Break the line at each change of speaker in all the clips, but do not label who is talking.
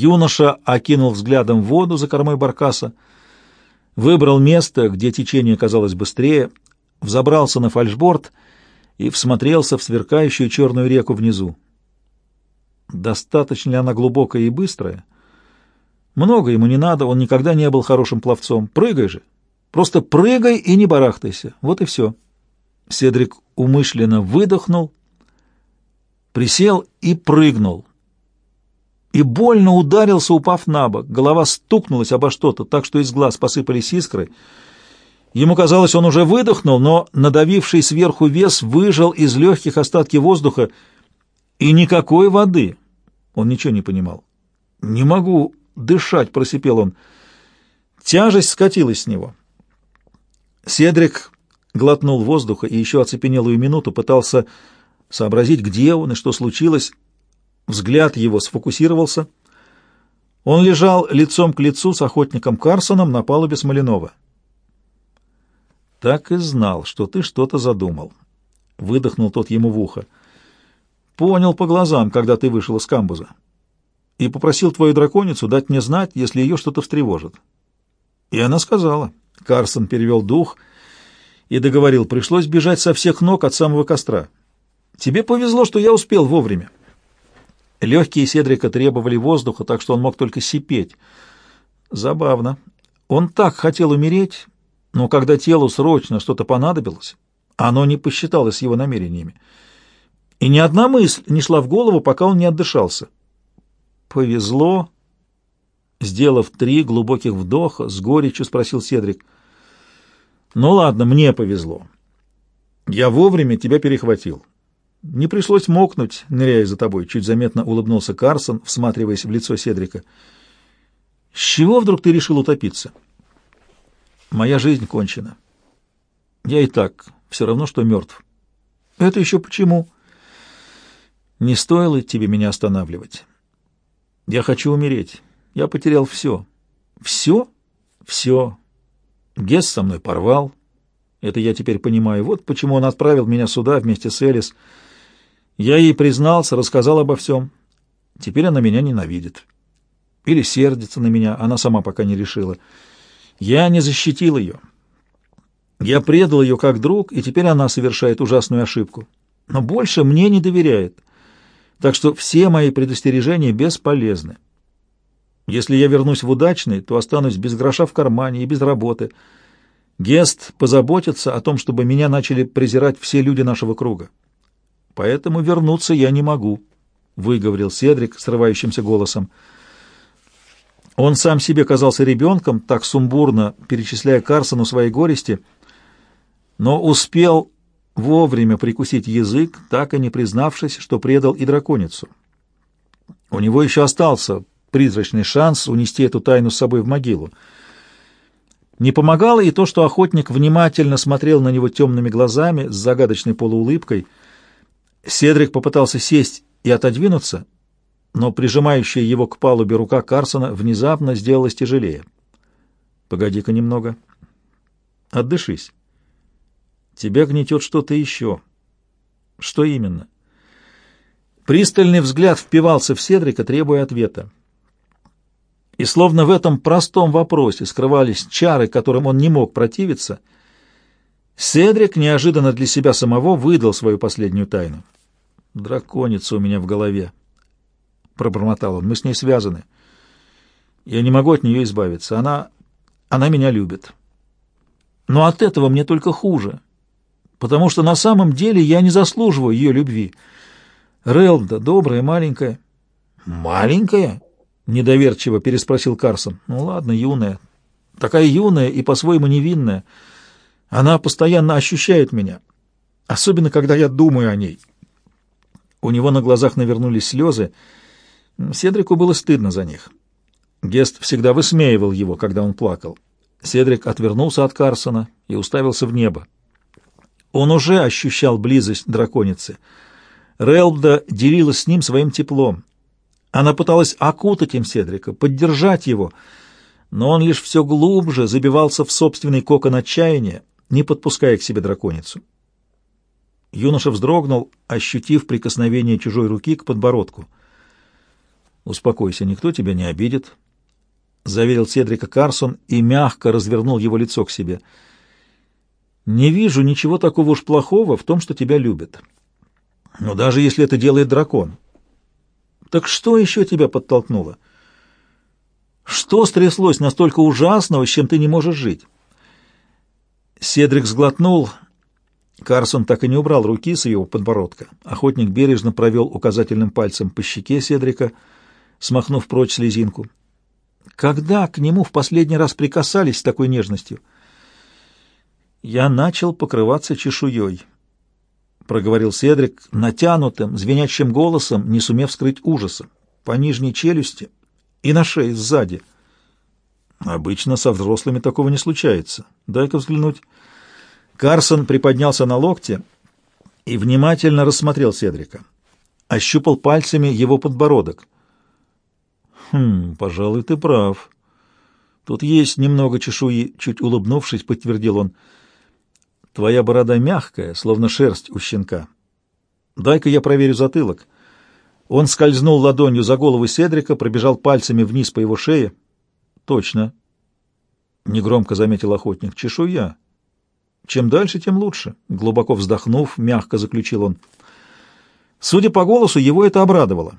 Юноша окинул взглядом воду за кормой баркаса, выбрал место, где течение казалось быстрее, взобрался на фальшборд и всмотрелся в сверкающую черную реку внизу. Достаточно ли она глубокая и быстрая? Много ему не надо, он никогда не был хорошим пловцом. Прыгай же! Просто прыгай и не барахтайся. Вот и все. Седрик умышленно выдохнул, присел и прыгнул. И больно ударился, упав на бок. Голова стукнулась обо что-то, так что из глаз посыпались искры. Ему казалось, он уже выдохнул, но надавивший сверху вес выжал из легких остатки воздуха, и никакой воды. Он ничего не понимал. «Не могу дышать», — просипел он. Тяжесть скатилась с него. Седрик глотнул воздуха и еще оцепенелую минуту пытался сообразить, где он и что случилось. Взгляд его сфокусировался. Он лежал лицом к лицу с охотником Карсоном на палубе Смоленова. «Так и знал, что ты что-то задумал», — выдохнул тот ему в ухо. «Понял по глазам, когда ты вышел из камбуза, и попросил твою драконицу дать мне знать, если ее что-то встревожит». И она сказала. Карсон перевел дух и договорил, пришлось бежать со всех ног от самого костра. «Тебе повезло, что я успел вовремя». Легкие Седрика требовали воздуха, так что он мог только сипеть. Забавно. Он так хотел умереть, но когда телу срочно что-то понадобилось, оно не посчиталось его намерениями. И ни одна мысль не шла в голову, пока он не отдышался. «Повезло?» Сделав три глубоких вдоха, с горечью спросил Седрик. «Ну ладно, мне повезло. Я вовремя тебя перехватил. Не пришлось мокнуть, ныряя за тобой», — чуть заметно улыбнулся Карсон, всматриваясь в лицо Седрика. «С чего вдруг ты решил утопиться?» «Моя жизнь кончена. Я и так все равно, что мертв». «Это еще почему?» «Не стоило тебе меня останавливать. Я хочу умереть». Я потерял все. Все? Все. Гес со мной порвал. Это я теперь понимаю. Вот почему он отправил меня сюда вместе с Элис. Я ей признался, рассказал обо всем. Теперь она меня ненавидит. Или сердится на меня, она сама пока не решила. Я не защитил ее. Я предал ее как друг, и теперь она совершает ужасную ошибку. Но больше мне не доверяет. Так что все мои предостережения бесполезны. Если я вернусь в удачный, то останусь без гроша в кармане и без работы. Гест позаботится о том, чтобы меня начали презирать все люди нашего круга. Поэтому вернуться я не могу, — выговорил Седрик срывающимся голосом. Он сам себе казался ребенком, так сумбурно перечисляя Карсону свои горести, но успел вовремя прикусить язык, так и не признавшись, что предал и драконицу. У него еще остался призрачный шанс унести эту тайну с собой в могилу. Не помогало и то, что охотник внимательно смотрел на него темными глазами с загадочной полуулыбкой. Седрик попытался сесть и отодвинуться, но прижимающая его к палубе рука Карсона внезапно сделалась тяжелее. «Погоди-ка немного. Отдышись. Тебя гнетет что-то еще. Что именно?» Пристальный взгляд впивался в Седрика, требуя ответа. И словно в этом простом вопросе скрывались чары, которым он не мог противиться, Седрик неожиданно для себя самого выдал свою последнюю тайну. «Драконица у меня в голове», — пробормотал он, — «мы с ней связаны. Я не могу от нее избавиться. Она... она меня любит. Но от этого мне только хуже, потому что на самом деле я не заслуживаю ее любви. Релда добрая, маленькая». «Маленькая?» Недоверчиво переспросил Карсон. Ну ладно, юная. Такая юная и по-своему невинная. Она постоянно ощущает меня. Особенно, когда я думаю о ней. У него на глазах навернулись слезы. Седрику было стыдно за них. Гест всегда высмеивал его, когда он плакал. Седрик отвернулся от Карсона и уставился в небо. Он уже ощущал близость драконицы. Релда делилась с ним своим теплом. Она пыталась окутать им Седрика, поддержать его, но он лишь все глубже забивался в собственный кокон отчаяния, не подпуская к себе драконицу. Юноша вздрогнул, ощутив прикосновение чужой руки к подбородку. «Успокойся, никто тебя не обидит», — заверил Седрика Карсон и мягко развернул его лицо к себе. «Не вижу ничего такого уж плохого в том, что тебя любят. Но даже если это делает дракон. Так что еще тебя подтолкнуло? Что стряслось настолько ужасного, с чем ты не можешь жить?» Седрик сглотнул. Карсон так и не убрал руки с его подбородка. Охотник бережно провел указательным пальцем по щеке Седрика, смахнув прочь слезинку. Когда к нему в последний раз прикасались с такой нежностью? Я начал покрываться чешуей, — проговорил Седрик натянутым, звенящим голосом, не сумев скрыть ужаса, по нижней челюсти и на шее сзади. Обычно со взрослыми такого не случается. Дай-ка взглянуть. Карсон приподнялся на локте и внимательно рассмотрел Седрика. Ощупал пальцами его подбородок. «Хм, пожалуй, ты прав. Тут есть немного чешуи», — чуть улыбнувшись, подтвердил он. «Твоя борода мягкая, словно шерсть у щенка. Дай-ка я проверю затылок». Он скользнул ладонью за голову Седрика, пробежал пальцами вниз по его шее. «Точно», — негромко заметил охотник, — «чешуя». «Чем дальше, тем лучше», — глубоко вздохнув, мягко заключил он. Судя по голосу, его это обрадовало.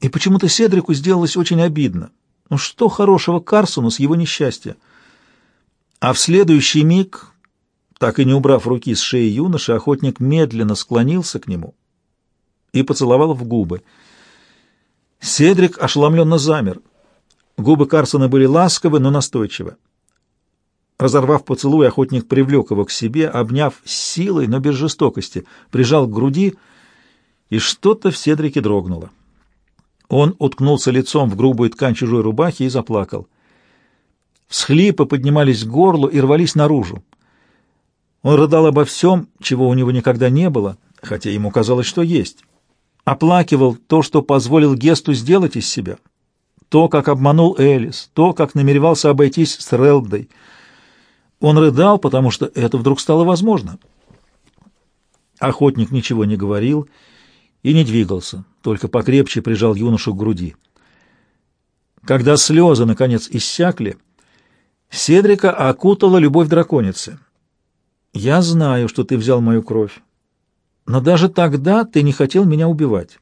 И почему-то Седрику сделалось очень обидно. Ну что хорошего Карсону с его несчастья? А в следующий миг, так и не убрав руки с шеи юноши, охотник медленно склонился к нему и поцеловал в губы. Седрик ошеломленно замер. Губы Карсона были ласковы, но настойчивы. Разорвав поцелуй, охотник привлек его к себе, обняв силой, но без жестокости, прижал к груди, и что-то в Седрике дрогнуло. Он уткнулся лицом в грубую ткань чужой рубахи и заплакал. Всхлипы поднимались к горлу и рвались наружу. Он рыдал обо всем, чего у него никогда не было, хотя ему казалось, что есть. Оплакивал то, что позволил Гесту сделать из себя, то, как обманул Элис, то, как намеревался обойтись с Релдой. Он рыдал, потому что это вдруг стало возможно. Охотник ничего не говорил и не двигался, только покрепче прижал юношу к груди. Когда слезы, наконец, иссякли, Седрика окутала любовь драконицы. «Я знаю, что ты взял мою кровь, но даже тогда ты не хотел меня убивать.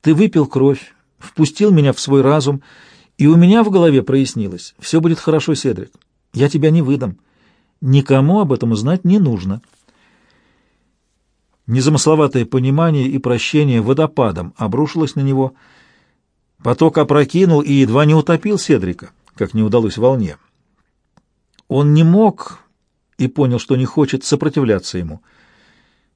Ты выпил кровь, впустил меня в свой разум, и у меня в голове прояснилось. Все будет хорошо, Седрик. Я тебя не выдам. Никому об этом узнать не нужно». Незамысловатое понимание и прощение водопадом обрушилось на него. Поток опрокинул и едва не утопил Седрика, как не удалось волне. Он не мог и понял, что не хочет сопротивляться ему.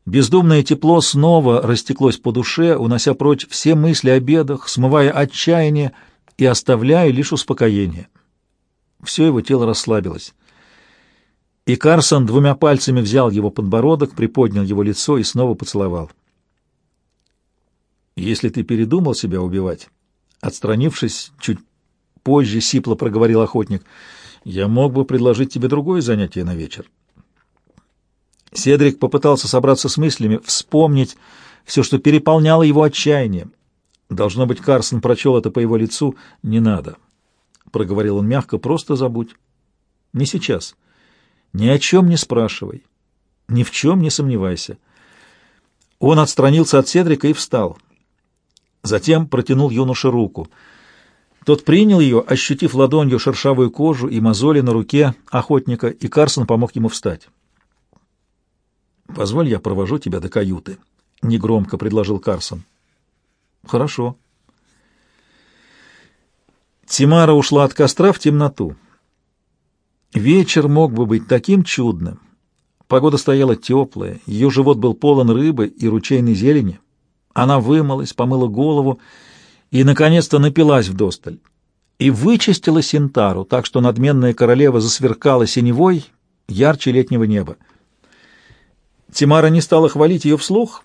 Бездумное тепло снова растеклось по душе, унося прочь все мысли о бедах, смывая отчаяние и оставляя лишь успокоение. Все его тело расслабилось. И Карсон двумя пальцами взял его подбородок, приподнял его лицо и снова поцеловал. «Если ты передумал себя убивать», — отстранившись, чуть позже сипло проговорил охотник, — «я мог бы предложить тебе другое занятие на вечер». Седрик попытался собраться с мыслями, вспомнить все, что переполняло его отчаяние. Должно быть, Карсон прочел это по его лицу. «Не надо», — проговорил он мягко, — «просто забудь». «Не сейчас». Ни о чем не спрашивай, ни в чем не сомневайся. Он отстранился от Седрика и встал. Затем протянул юноше руку. Тот принял ее, ощутив ладонью шершавую кожу и мозоли на руке охотника, и Карсон помог ему встать. «Позволь, я провожу тебя до каюты», — негромко предложил Карсон. «Хорошо». Тимара ушла от костра в темноту. Вечер мог бы быть таким чудным. Погода стояла теплая, ее живот был полон рыбы и ручейной зелени. Она вымылась, помыла голову и, наконец-то, напилась вдосталь. И вычистила Синтару, так что надменная королева засверкала синевой, ярче летнего неба. Тимара не стала хвалить ее вслух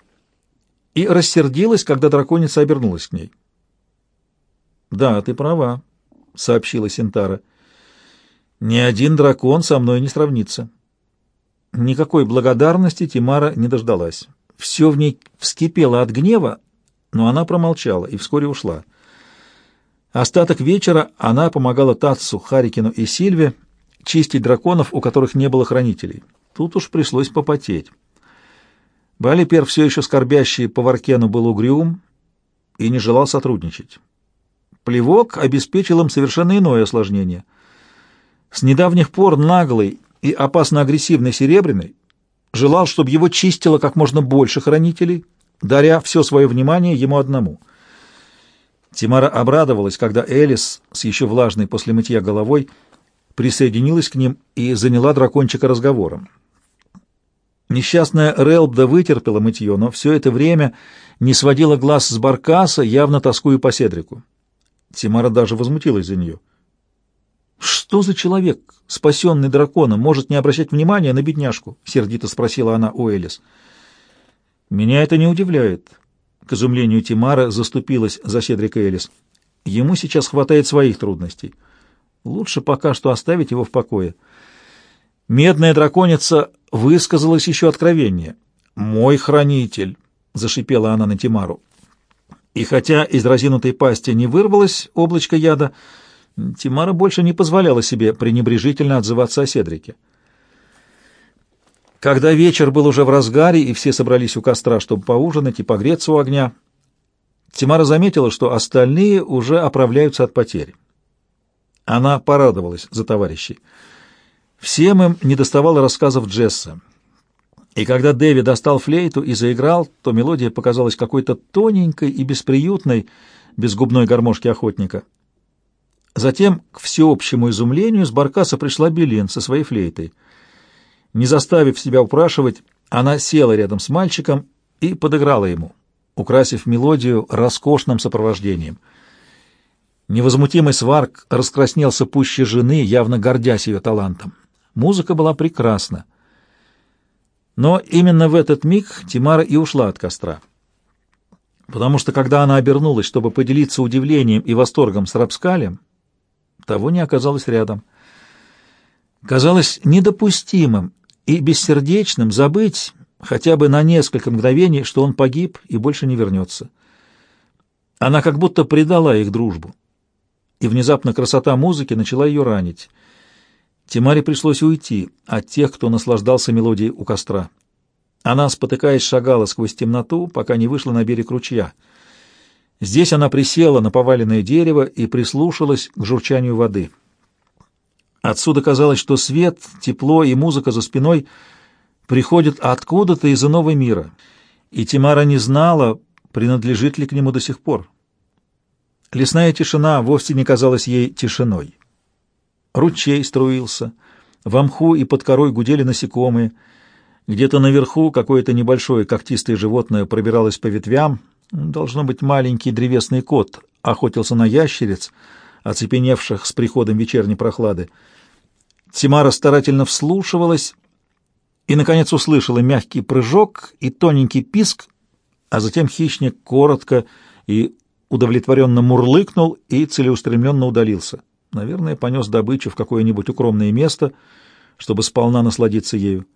и рассердилась, когда драконица обернулась к ней. «Да, ты права», — сообщила Синтара. Ни один дракон со мной не сравнится. Никакой благодарности Тимара не дождалась. Все в ней вскипело от гнева, но она промолчала и вскоре ушла. Остаток вечера она помогала Татсу, Харикину и Сильве чистить драконов, у которых не было хранителей. Тут уж пришлось попотеть. Балипер, все еще скорбящий по Варкену, был угрюм и не желал сотрудничать. Плевок обеспечил им совершенно иное осложнение. С недавних пор наглый и опасно агрессивный Серебряный желал, чтобы его чистило как можно больше хранителей, даря все свое внимание ему одному. Тимара обрадовалась, когда Элис с еще влажной после мытья головой присоединилась к ним и заняла дракончика разговором. Несчастная Релбда вытерпела мытье, но все это время не сводила глаз с Баркаса, явно тоскуя по Седрику. Тимара даже возмутилась за нее. «Что за человек, спасенный драконом, может не обращать внимания на бедняжку?» — сердито спросила она у Элис. «Меня это не удивляет». К изумлению Тимара заступилась за Седрика Элис. «Ему сейчас хватает своих трудностей. Лучше пока что оставить его в покое». Медная драконица высказалась еще откровеннее. «Мой хранитель!» — зашипела она на Тимару. И хотя из разинутой пасти не вырвалось облачко яда, Тимара больше не позволяла себе пренебрежительно отзываться о Седрике. Когда вечер был уже в разгаре, и все собрались у костра, чтобы поужинать и погреться у огня, Тимара заметила, что остальные уже оправляются от потери. Она порадовалась за товарищей. Всем им недоставало рассказов Джесса. И когда Дэви достал флейту и заиграл, то мелодия показалась какой-то тоненькой и бесприютной, без губной гармошки охотника. Затем, к всеобщему изумлению, с Баркаса пришла Белин со своей флейтой. Не заставив себя упрашивать, она села рядом с мальчиком и подыграла ему, украсив мелодию роскошным сопровождением. Невозмутимый сварк раскраснелся пуще жены, явно гордясь ее талантом. Музыка была прекрасна. Но именно в этот миг Тимара и ушла от костра. Потому что, когда она обернулась, чтобы поделиться удивлением и восторгом с Рапскалем, того не оказалось рядом. Казалось недопустимым и бессердечным забыть хотя бы на несколько мгновений, что он погиб и больше не вернется. Она как будто предала их дружбу, и внезапно красота музыки начала ее ранить — Тимаре пришлось уйти от тех, кто наслаждался мелодией у костра. Она, спотыкаясь, шагала сквозь темноту, пока не вышла на берег ручья. Здесь она присела на поваленное дерево и прислушалась к журчанию воды. Отсюда казалось, что свет, тепло и музыка за спиной приходят откуда-то из иного мира, и Тимара не знала, принадлежит ли к нему до сих пор. Лесная тишина вовсе не казалась ей тишиной. Ручей струился, в мху и под корой гудели насекомые. Где-то наверху какое-то небольшое когтистое животное пробиралось по ветвям, должно быть маленький древесный кот, охотился на ящериц, оцепеневших с приходом вечерней прохлады. Тимара старательно вслушивалась и, наконец, услышала мягкий прыжок и тоненький писк, а затем хищник коротко и удовлетворенно мурлыкнул и целеустремленно удалился. Наверное, понес добычу в какое-нибудь укромное место, чтобы сполна насладиться ею.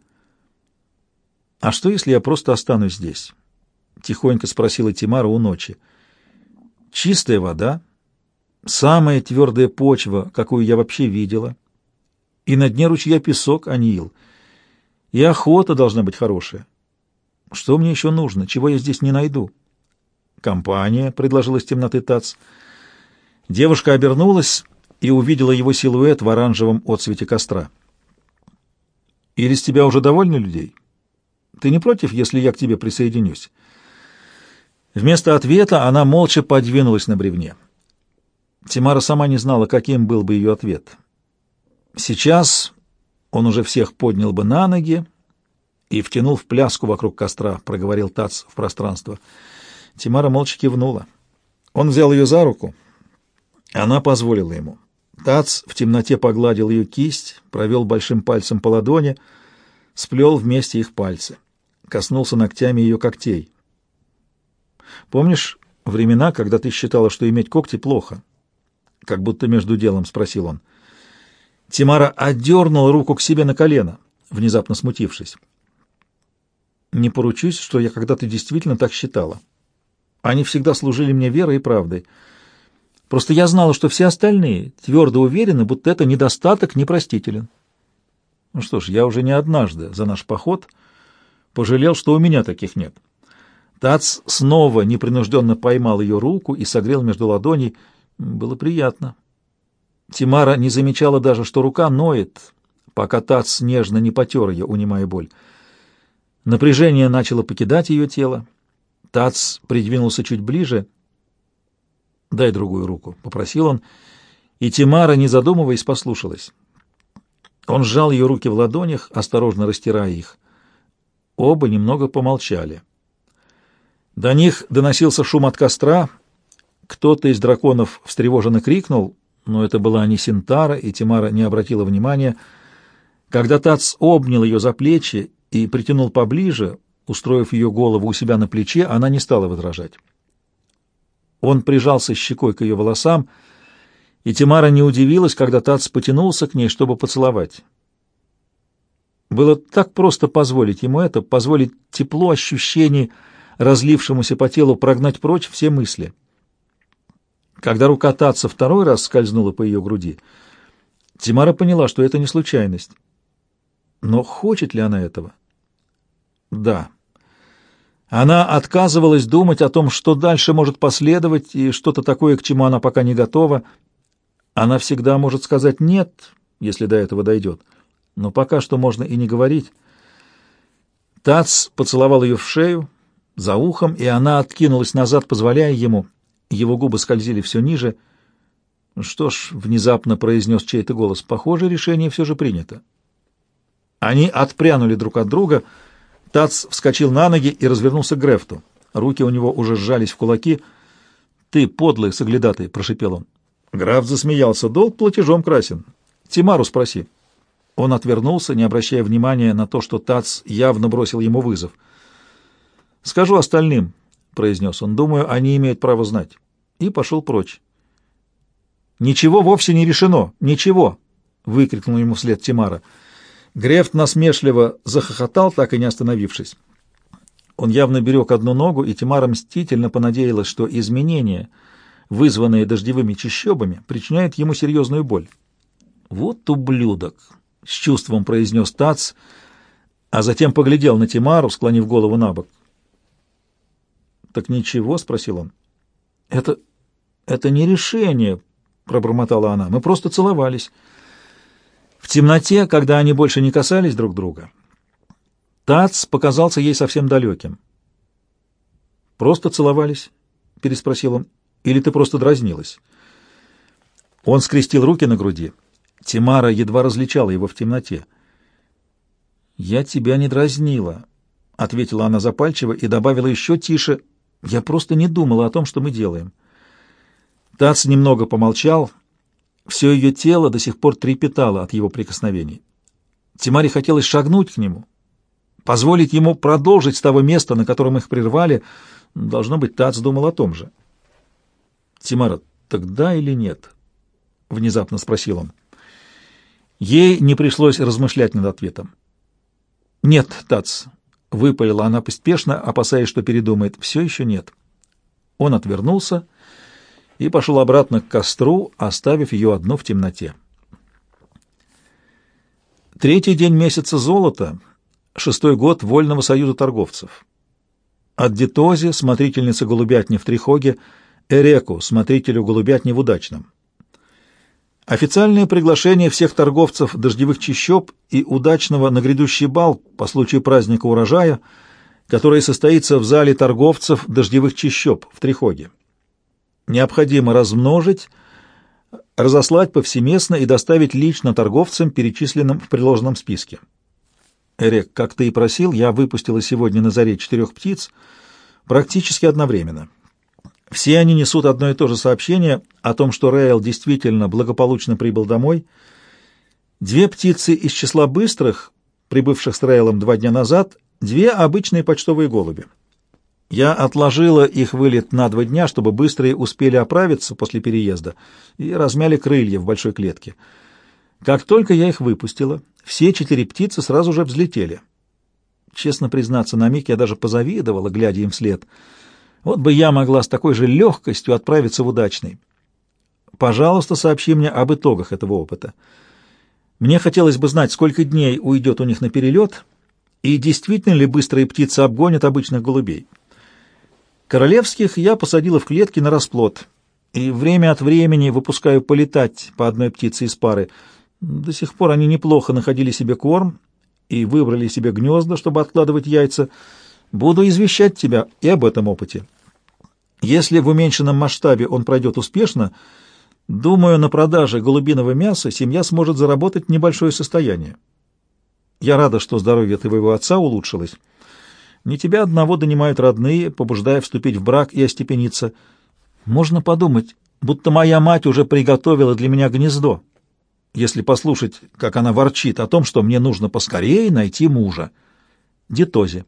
«А что, если я просто останусь здесь?» — тихонько спросила Тимара у ночи. «Чистая вода, самая твердая почва, какую я вообще видела, и на дне ручья песок, а не ил. И охота должна быть хорошая. Что мне еще нужно? Чего я здесь не найду?» «Компания», — предложила из темноты Тац. Девушка обернулась и увидела его силуэт в оранжевом отсвете костра. «Или с тебя уже довольны людей? Ты не против, если я к тебе присоединюсь?» Вместо ответа она молча подвинулась на бревне. Тимара сама не знала, каким был бы ее ответ. Сейчас он уже всех поднял бы на ноги и втянул в пляску вокруг костра, проговорил Тац в пространство. Тимара молча кивнула. Он взял ее за руку. Она позволила ему. Тац в темноте погладил ее кисть, провел большим пальцем по ладони, сплел вместе их пальцы, коснулся ногтями ее когтей. «Помнишь времена, когда ты считала, что иметь когти плохо?» Как будто между делом спросил он. Тимара отдернула руку к себе на колено, внезапно смутившись. «Не поручусь, что я когда-то действительно так считала. Они всегда служили мне верой и правдой». Просто я знала, что все остальные твердо уверены, будто это недостаток непростителен. Ну что ж, я уже не однажды за наш поход пожалел, что у меня таких нет. Тац снова непринужденно поймал ее руку и согрел между ладоней. Было приятно. Тимара не замечала даже, что рука ноет, пока Тац нежно не потер ее, унимая боль. Напряжение начало покидать ее тело. Тац придвинулся чуть ближе. «Дай другую руку», — попросил он, и Тимара, не задумываясь, послушалась. Он сжал ее руки в ладонях, осторожно растирая их. Оба немного помолчали. До них доносился шум от костра. Кто-то из драконов встревоженно крикнул, но это была не Синтара, и Тимара не обратила внимания. Когда Тац обнял ее за плечи и притянул поближе, устроив ее голову у себя на плече, она не стала возражать. Он прижался щекой к ее волосам, и Тимара не удивилась, когда Тац потянулся к ней, чтобы поцеловать. Было так просто позволить ему это, позволить тепло ощущений, разлившемуся по телу, прогнать прочь все мысли. Когда рука Татца второй раз скользнула по ее груди, Тимара поняла, что это не случайность. Но хочет ли она этого? Да. Она отказывалась думать о том, что дальше может последовать, и что-то такое, к чему она пока не готова. Она всегда может сказать «нет», если до этого дойдет. Но пока что можно и не говорить. Тац поцеловал ее в шею, за ухом, и она откинулась назад, позволяя ему. Его губы скользили все ниже. «Что ж», — внезапно произнес чей-то голос, — «похоже, решение все же принято». Они отпрянули друг от друга — Тац вскочил на ноги и развернулся к Грефту. Руки у него уже сжались в кулаки. «Ты подлый соглядатый!» — прошипел он. Граф засмеялся. «Долг платежом красен. Тимару спроси». Он отвернулся, не обращая внимания на то, что Тац явно бросил ему вызов. «Скажу остальным», — произнес он. «Думаю, они имеют право знать». И пошел прочь. «Ничего вовсе не решено! Ничего!» — выкрикнул ему вслед Тимара. Грефт насмешливо захохотал, так и не остановившись. Он явно берег одну ногу, и Тимара мстительно понадеялась, что изменения, вызванные дождевыми чащобами, причиняют ему серьезную боль. «Вот ублюдок!» — с чувством произнес Тац, а затем поглядел на Тимару, склонив голову на бок. «Так ничего?» — спросил он. «Это... это не решение», — пробормотала она. «Мы просто целовались». В темноте, когда они больше не касались друг друга, Тац показался ей совсем далеким. «Просто целовались?» — переспросил он. «Или ты просто дразнилась?» Он скрестил руки на груди. Тимара едва различала его в темноте. «Я тебя не дразнила», — ответила она запальчиво и добавила еще тише. «Я просто не думала о том, что мы делаем». Тац немного помолчал — все ее тело до сих пор трепетало от его прикосновений. Тимаре хотелось шагнуть к нему, позволить ему продолжить с того места, на котором их прервали. Должно быть, Тац думал о том же. «Тимара, тогда или нет?» — внезапно спросил он. Ей не пришлось размышлять над ответом. «Нет, Тац», — выпалила она поспешно, опасаясь, что передумает. «Все еще нет». Он отвернулся и пошел обратно к костру, оставив ее одну в темноте. Третий день месяца золота, шестой год Вольного союза торговцев. От Детози, смотрительницы голубятни в Трихоге, Эреку, смотрителю голубятни в Удачном. Официальное приглашение всех торговцев дождевых чащоб и удачного на грядущий бал по случаю праздника урожая, который состоится в зале торговцев дождевых чащоб в Трихоге необходимо размножить, разослать повсеместно и доставить лично торговцам, перечисленным в приложенном списке. Эрек, как ты и просил, я выпустила сегодня на заре четырех птиц практически одновременно. Все они несут одно и то же сообщение о том, что Рейл действительно благополучно прибыл домой. Две птицы из числа быстрых, прибывших с Рейлом два дня назад, две обычные почтовые голуби. Я отложила их вылет на два дня, чтобы быстрые успели оправиться после переезда и размяли крылья в большой клетке. Как только я их выпустила, все четыре птицы сразу же взлетели. Честно признаться, на миг я даже позавидовала, глядя им вслед. Вот бы я могла с такой же легкостью отправиться в удачный. Пожалуйста, сообщи мне об итогах этого опыта. Мне хотелось бы знать, сколько дней уйдет у них на перелет, и действительно ли быстрые птицы обгонят обычных голубей. Королевских я посадила в клетки на расплод, и время от времени выпускаю полетать по одной птице из пары. До сих пор они неплохо находили себе корм и выбрали себе гнезда, чтобы откладывать яйца. Буду извещать тебя и об этом опыте. Если в уменьшенном масштабе он пройдет успешно, думаю, на продаже голубиного мяса семья сможет заработать небольшое состояние. Я рада, что здоровье твоего отца улучшилось. Не тебя одного донимают родные, побуждая вступить в брак и остепениться. Можно подумать, будто моя мать уже приготовила для меня гнездо, если послушать, как она ворчит о том, что мне нужно поскорее найти мужа. Дитози.